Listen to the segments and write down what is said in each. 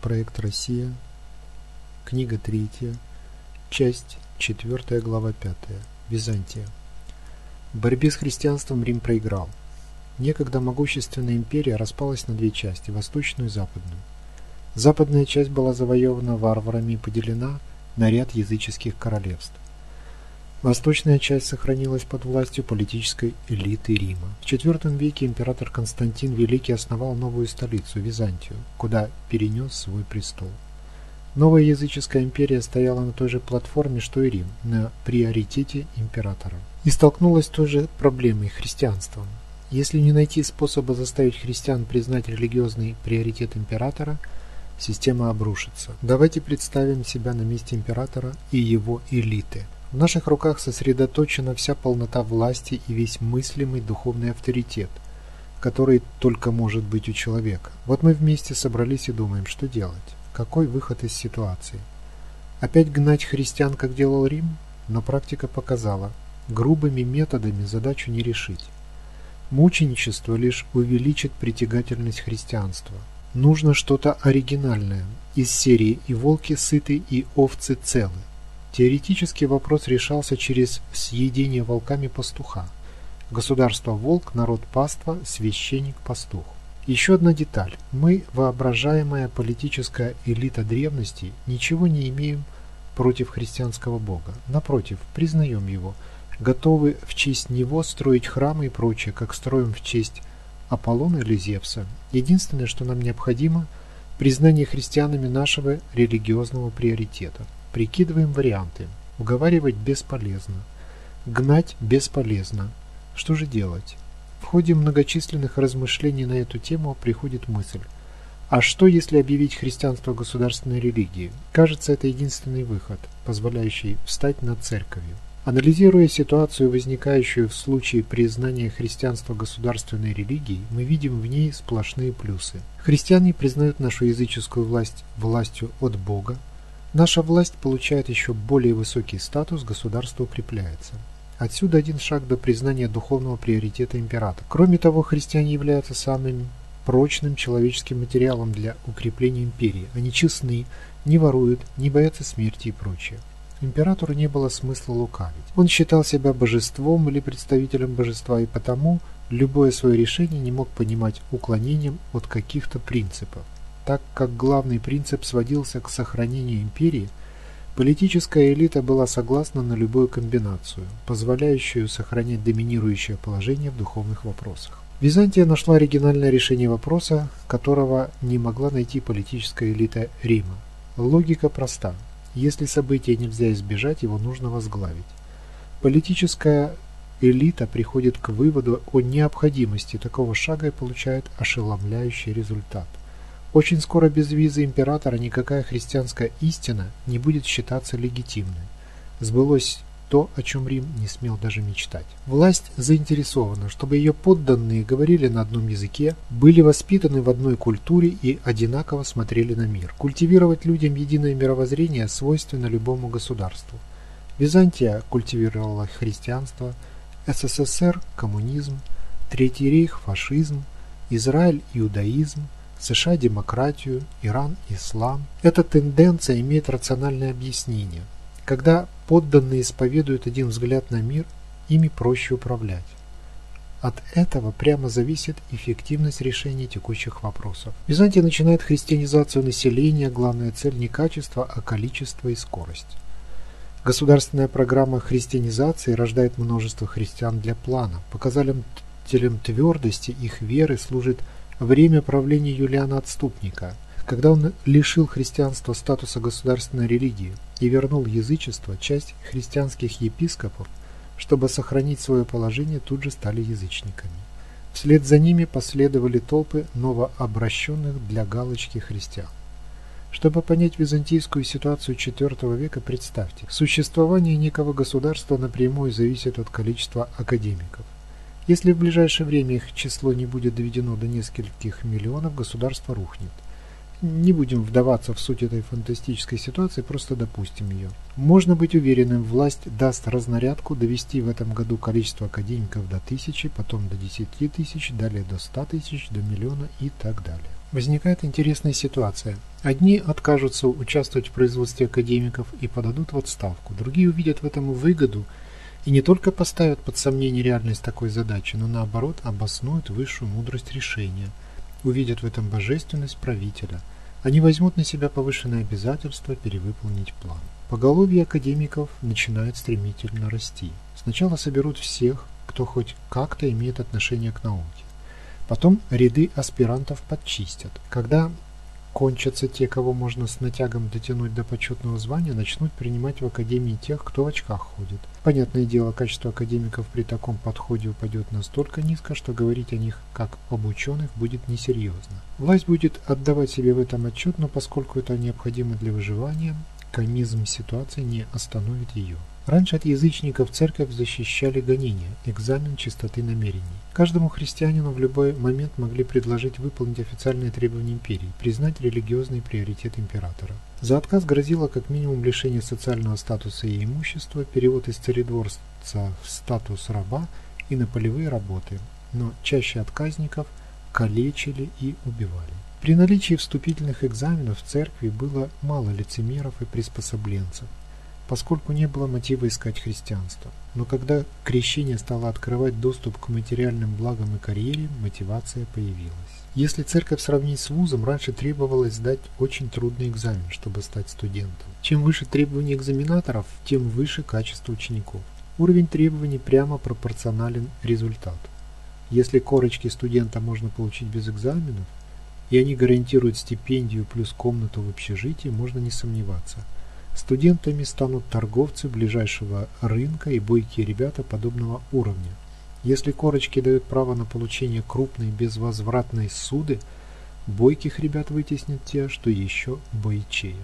Проект Россия. Книга третья. Часть четвертая, глава пятая. Византия. В борьбе с христианством Рим проиграл. Некогда могущественная империя распалась на две части – восточную и западную. Западная часть была завоевана варварами и поделена на ряд языческих королевств. Восточная часть сохранилась под властью политической элиты Рима. В IV веке император Константин Великий основал новую столицу – Византию, куда перенес свой престол. Новая языческая империя стояла на той же платформе, что и Рим, на приоритете императора. И столкнулась с той же проблемой – христианством. Если не найти способа заставить христиан признать религиозный приоритет императора, система обрушится. Давайте представим себя на месте императора и его элиты – в наших руках сосредоточена вся полнота власти и весь мыслимый духовный авторитет, который только может быть у человека. Вот мы вместе собрались и думаем, что делать, какой выход из ситуации. Опять гнать христиан, как делал Рим? Но практика показала, грубыми методами задачу не решить. Мученичество лишь увеличит притягательность христианства. Нужно что-то оригинальное, из серии «И волки сыты, и овцы целы». Теоретически вопрос решался через съедение волками пастуха. Государство волк, народ паства, священник пастух. Еще одна деталь. Мы, воображаемая политическая элита древности, ничего не имеем против христианского бога. Напротив, признаем его, готовы в честь него строить храмы и прочее, как строим в честь Аполлона или Зевса. Единственное, что нам необходимо – признание христианами нашего религиозного приоритета. Прикидываем варианты. Уговаривать бесполезно. Гнать бесполезно. Что же делать? В ходе многочисленных размышлений на эту тему приходит мысль. А что, если объявить христианство государственной религией? Кажется, это единственный выход, позволяющий встать над церковью. Анализируя ситуацию, возникающую в случае признания христианства государственной религией, мы видим в ней сплошные плюсы. Христиане признают нашу языческую власть властью от Бога, Наша власть получает еще более высокий статус, государство укрепляется. Отсюда один шаг до признания духовного приоритета императора. Кроме того, христиане являются самым прочным человеческим материалом для укрепления империи. Они честны, не воруют, не боятся смерти и прочее. Императору не было смысла лукавить. Он считал себя божеством или представителем божества и потому любое свое решение не мог понимать уклонением от каких-то принципов. Так как главный принцип сводился к сохранению империи, политическая элита была согласна на любую комбинацию, позволяющую сохранять доминирующее положение в духовных вопросах. Византия нашла оригинальное решение вопроса, которого не могла найти политическая элита Рима. Логика проста. Если события нельзя избежать, его нужно возглавить. Политическая элита приходит к выводу о необходимости такого шага и получает ошеломляющий результат. Очень скоро без визы императора никакая христианская истина не будет считаться легитимной. Сбылось то, о чем Рим не смел даже мечтать. Власть заинтересована, чтобы ее подданные говорили на одном языке, были воспитаны в одной культуре и одинаково смотрели на мир. Культивировать людям единое мировоззрение свойственно любому государству. Византия культивировала христианство, СССР – коммунизм, Третий рейх – фашизм, Израиль – иудаизм – США демократию, Иран ислам. Эта тенденция имеет рациональное объяснение. Когда подданные исповедуют один взгляд на мир, ими проще управлять. От этого прямо зависит эффективность решения текущих вопросов. Византия начинает христианизацию населения, главная цель не качество, а количество и скорость. Государственная программа христианизации рождает множество христиан для плана. Показателем твердости их веры служит время правления Юлиана Отступника, когда он лишил христианства статуса государственной религии и вернул язычество, часть христианских епископов, чтобы сохранить свое положение, тут же стали язычниками. Вслед за ними последовали толпы новообращенных для галочки христиан. Чтобы понять византийскую ситуацию IV века, представьте, существование некого государства напрямую зависит от количества академиков. Если в ближайшее время их число не будет доведено до нескольких миллионов, государство рухнет. не будем вдаваться в суть этой фантастической ситуации, просто допустим ее. Можно быть уверенным, власть даст разнарядку довести в этом году количество академиков до тысячи, потом до десяти тысяч, далее до ста тысяч, до миллиона и так далее. Возникает интересная ситуация. Одни откажутся участвовать в производстве академиков и подадут в отставку, другие увидят в этом выгоду и не только поставят под сомнение реальность такой задачи, но наоборот обоснуют высшую мудрость решения, увидят в этом божественность правителя. Они возьмут на себя повышенное обязательство перевыполнить план. Поголовье академиков начинает стремительно расти. Сначала соберут всех, кто хоть как-то имеет отношение к науке. Потом ряды аспирантов подчистят. Когда кончатся те, кого можно с натягом дотянуть до почетного звания, начнут принимать в академии тех, кто в очках ходит. Понятное дело, качество академиков при таком подходе упадет настолько низко, что говорить о них как об ученых будет несерьезно. Власть будет отдавать себе в этом отчет, но поскольку это необходимо для выживания, комизм ситуации не остановит ее. Раньше от язычников церковь защищали гонения, экзамен чистоты намерений. Каждому христианину в любой момент могли предложить выполнить официальные требования империи, признать религиозный приоритет императора. За отказ грозило как минимум лишение социального статуса и имущества, перевод из царедворца в статус раба и на полевые работы, но чаще отказников калечили и убивали. При наличии вступительных экзаменов в церкви было мало лицемеров и приспособленцев поскольку не было мотива искать христианство. Но когда крещение стало открывать доступ к материальным благам и карьере, мотивация появилась. Если церковь сравнить с вузом, раньше требовалось сдать очень трудный экзамен, чтобы стать студентом. Чем выше требования экзаменаторов, тем выше качество учеников. Уровень требований прямо пропорционален результату. Если корочки студента можно получить без экзаменов, и они гарантируют стипендию плюс комнату в общежитии, можно не сомневаться – Студентами станут торговцы ближайшего рынка и бойкие ребята подобного уровня. Если корочки дают право на получение крупной безвозвратной суды, бойких ребят вытеснят те, что еще бойчее.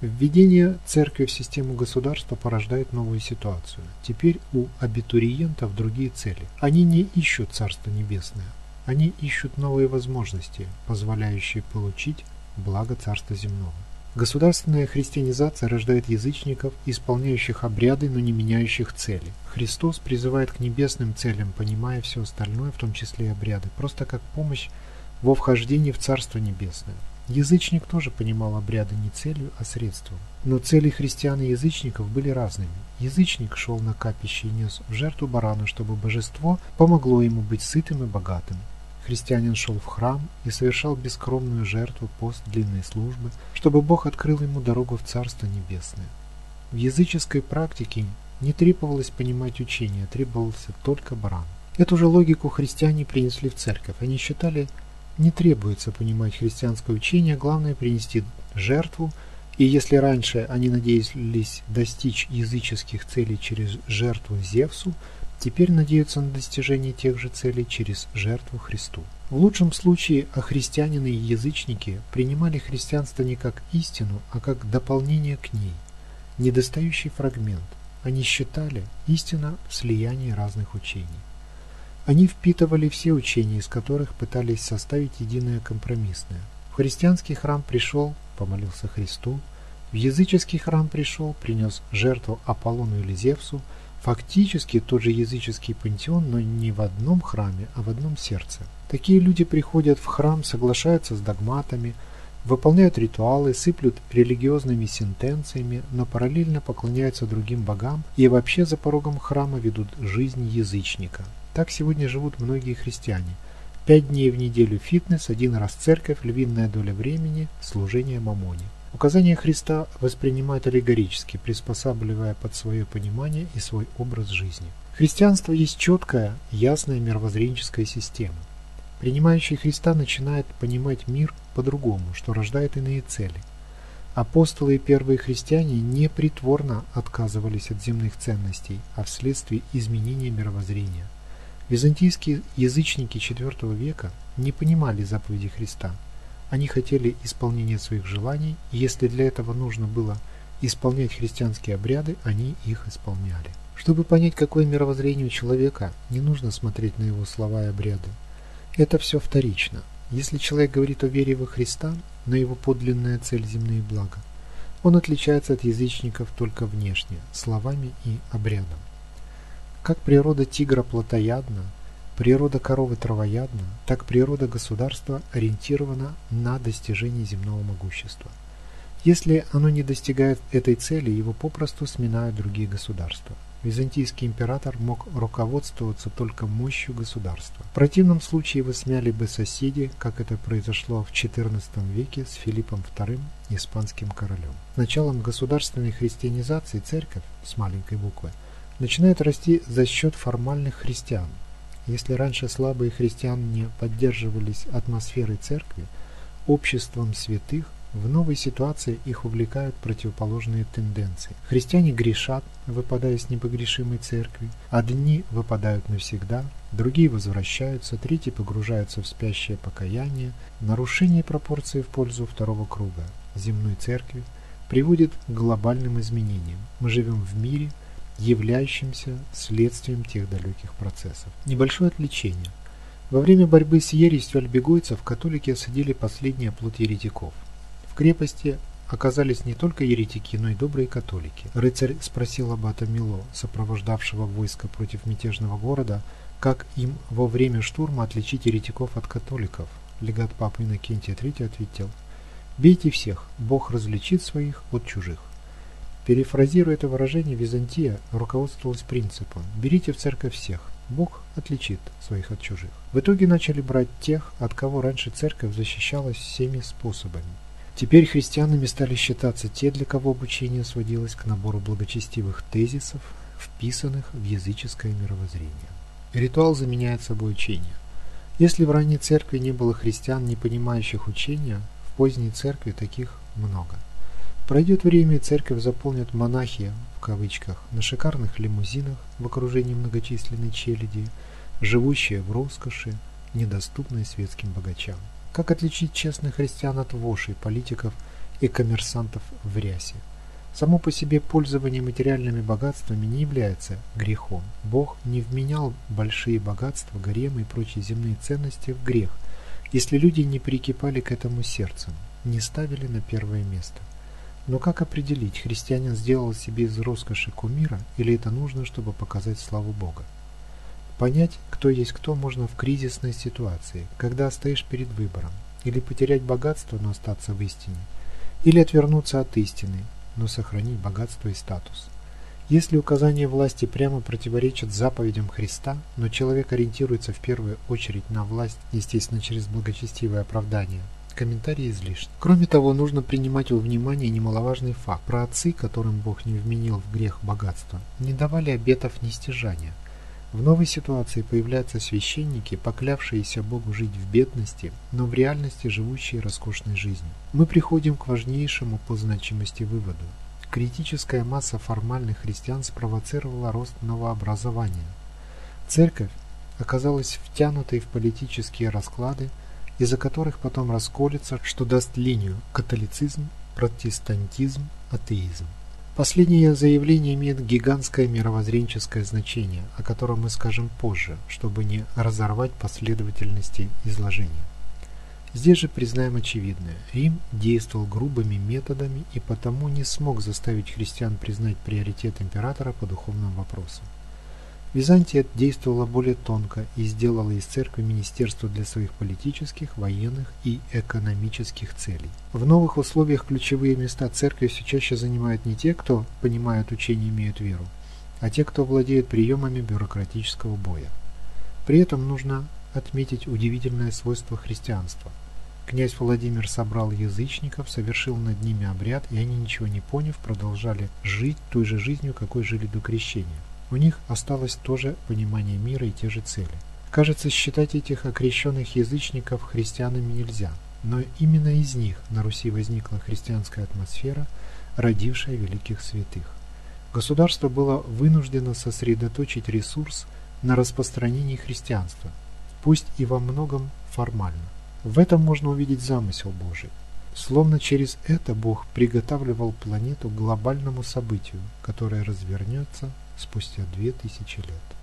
Введение церкви в систему государства порождает новую ситуацию. Теперь у абитуриентов другие цели. Они не ищут Царство Небесное. Они ищут новые возможности, позволяющие получить благо Царства Земного. Государственная христианизация рождает язычников, исполняющих обряды, но не меняющих цели. Христос призывает к небесным целям, понимая все остальное, в том числе и обряды, просто как помощь во вхождении в Царство Небесное. Язычник тоже понимал обряды не целью, а средством. Но цели христиан и язычников были разными. Язычник шел на капище и нес в жертву барана, чтобы божество помогло ему быть сытым и богатым. Христианин шел в храм и совершал бескромную жертву пост длинной службы, чтобы Бог открыл ему дорогу в Царство Небесное. В языческой практике не требовалось понимать учение, требовался только баран. Эту же логику христиане принесли в церковь. Они считали, не требуется понимать христианское учение, главное принести жертву, и если раньше они надеялись достичь языческих целей через жертву Зевсу, теперь надеются на достижение тех же целей через жертву Христу. В лучшем случае охристианины и язычники принимали христианство не как истину, а как дополнение к ней, недостающий фрагмент. Они считали истина в слиянии разных учений. Они впитывали все учения, из которых пытались составить единое компромиссное. В христианский храм пришел, помолился Христу, в языческий храм пришел, принес жертву Аполлону или Зевсу, Фактически тот же языческий пантеон, но не в одном храме, а в одном сердце. Такие люди приходят в храм, соглашаются с догматами, выполняют ритуалы, сыплют религиозными сентенциями, но параллельно поклоняются другим богам и вообще за порогом храма ведут жизнь язычника. Так сегодня живут многие христиане. Пять дней в неделю фитнес, один раз церковь, львиная доля времени, служение мамоне. Указания Христа воспринимают аллегорически, приспосабливая под свое понимание и свой образ жизни. Христианство есть четкая, ясная мировоззренческая система. Принимающий Христа начинает понимать мир по-другому, что рождает иные цели. Апостолы и первые христиане не притворно отказывались от земных ценностей, а вследствие изменения мировоззрения. Византийские язычники IV века не понимали заповеди Христа – они хотели исполнения своих желаний, и если для этого нужно было исполнять христианские обряды, они их исполняли. Чтобы понять, какое мировоззрение у человека, не нужно смотреть на его слова и обряды. Это все вторично. Если человек говорит о вере во Христа, но его подлинная цель – земные блага, он отличается от язычников только внешне, словами и обрядом. Как природа тигра плотоядна, природа коровы травоядна, так природа государства ориентирована на достижение земного могущества. Если оно не достигает этой цели, его попросту сминают другие государства. Византийский император мог руководствоваться только мощью государства. В противном случае его смяли бы соседи, как это произошло в XIV веке с Филиппом II, испанским королем. С началом государственной христианизации церковь, с маленькой буквы, начинает расти за счет формальных христиан. Если раньше слабые христиане поддерживались атмосферой церкви, обществом святых, в новой ситуации их увлекают противоположные тенденции. Христиане грешат, выпадая с непогрешимой церкви, одни выпадают навсегда, другие возвращаются, третьи погружаются в спящее покаяние. Нарушение пропорции в пользу второго круга земной церкви приводит к глобальным изменениям. Мы живем в мире, являющимся следствием тех далеких процессов. Небольшое отвлечение. Во время борьбы с ересью альбегойцев католики осадили последний оплот еретиков. В крепости оказались не только еретики, но и добрые католики. Рыцарь спросил аббата Мило, сопровождавшего войско против мятежного города, как им во время штурма отличить еретиков от католиков. Легат папы Иннокентия III ответил, «Бейте всех, Бог различит своих от чужих». Перефразируя это выражение, Византия руководствовалась принципом «берите в церковь всех, Бог отличит своих от чужих». В итоге начали брать тех, от кого раньше церковь защищалась всеми способами. Теперь христианами стали считаться те, для кого обучение сводилось к набору благочестивых тезисов, вписанных в языческое мировоззрение. Ритуал заменяет собой учение. Если в ранней церкви не было христиан, не понимающих учения, в поздней церкви таких много – Пройдет время, и церковь заполнят монахи, в кавычках, на шикарных лимузинах в окружении многочисленной челяди, живущие в роскоши, недоступной светским богачам. Как отличить честных христиан от вошей, политиков и коммерсантов в рясе? Само по себе пользование материальными богатствами не является грехом. Бог не вменял большие богатства, гаремы и прочие земные ценности в грех, если люди не прикипали к этому сердцем, не ставили на первое место. Но как определить, христианин сделал себе из роскоши кумира или это нужно, чтобы показать славу Бога? Понять, кто есть кто, можно в кризисной ситуации, когда стоишь перед выбором. Или потерять богатство, но остаться в истине. Или отвернуться от истины, но сохранить богатство и статус. Если указания власти прямо противоречат заповедям Христа, но человек ориентируется в первую очередь на власть, естественно, через благочестивое оправдание – комментарии излишни. Кроме того, нужно принимать во внимание немаловажный факт. Про отцы, которым Бог не вменил в грех богатства, не давали обетов нестяжания. В новой ситуации появляются священники, поклявшиеся Богу жить в бедности, но в реальности живущие роскошной жизнью. Мы приходим к важнейшему по значимости выводу. Критическая масса формальных христиан спровоцировала рост новообразования. Церковь оказалась втянутой в политические расклады, из-за которых потом расколется, что даст линию католицизм, протестантизм, атеизм. Последнее заявление имеет гигантское мировоззренческое значение, о котором мы скажем позже, чтобы не разорвать последовательности изложения. Здесь же признаем очевидное. Рим действовал грубыми методами и потому не смог заставить христиан признать приоритет императора по духовным вопросам. Византия действовала более тонко и сделала из церкви министерство для своих политических, военных и экономических целей. В новых условиях ключевые места церкви все чаще занимают не те, кто понимают учение и имеют веру, а те, кто владеет приемами бюрократического боя. При этом нужно отметить удивительное свойство христианства. Князь Владимир собрал язычников, совершил над ними обряд, и они, ничего не поняв, продолжали жить той же жизнью, какой жили до крещения. У них осталось тоже понимание мира и те же цели. Кажется, считать этих окрещенных язычников христианами нельзя, но именно из них на Руси возникла христианская атмосфера, родившая великих святых. Государство было вынуждено сосредоточить ресурс на распространении христианства, пусть и во многом формально. В этом можно увидеть замысел Божий. Словно через это Бог приготавливал планету к глобальному событию, которое развернется спустя две тысячи лет.